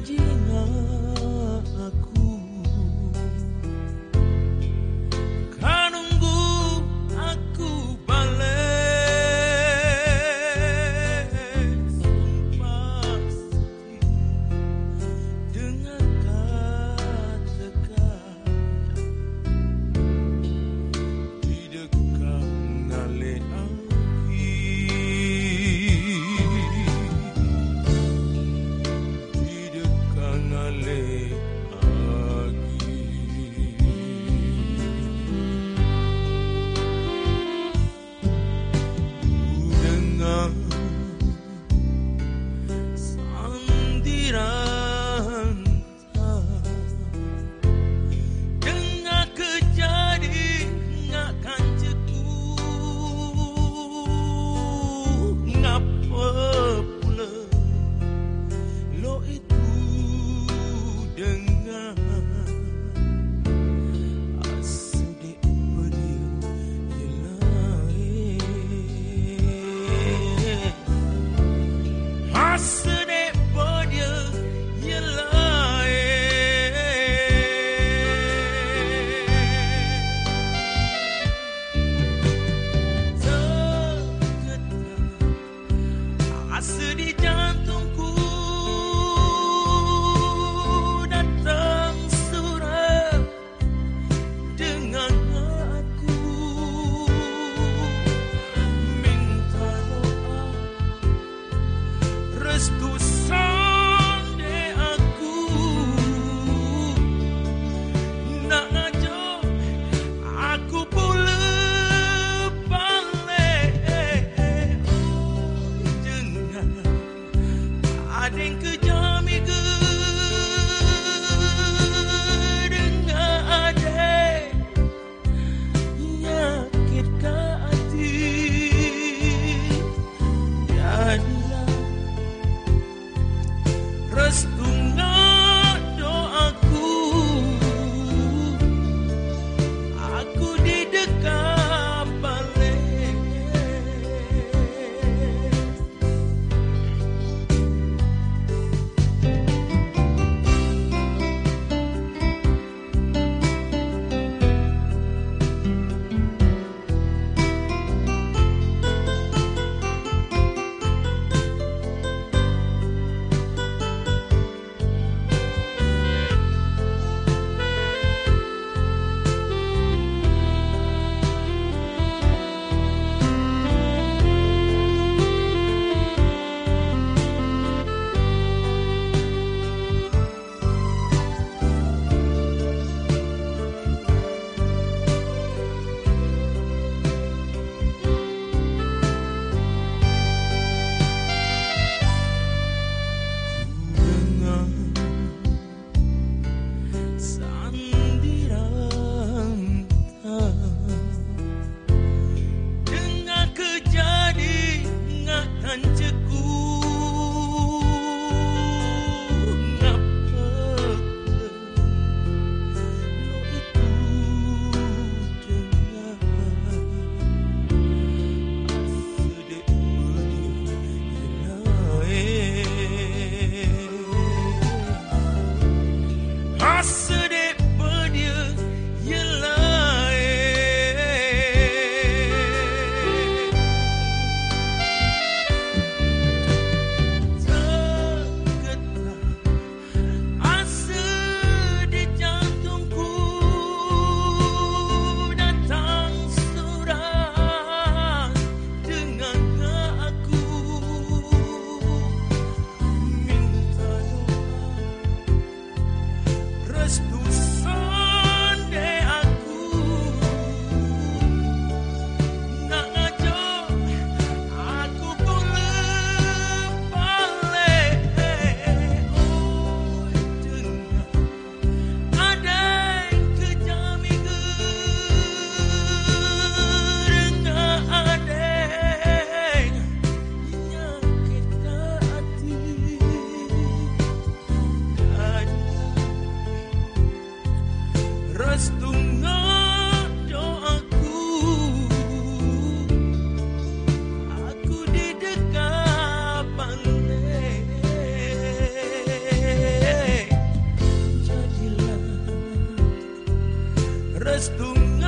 janjinya aku. I drink Restung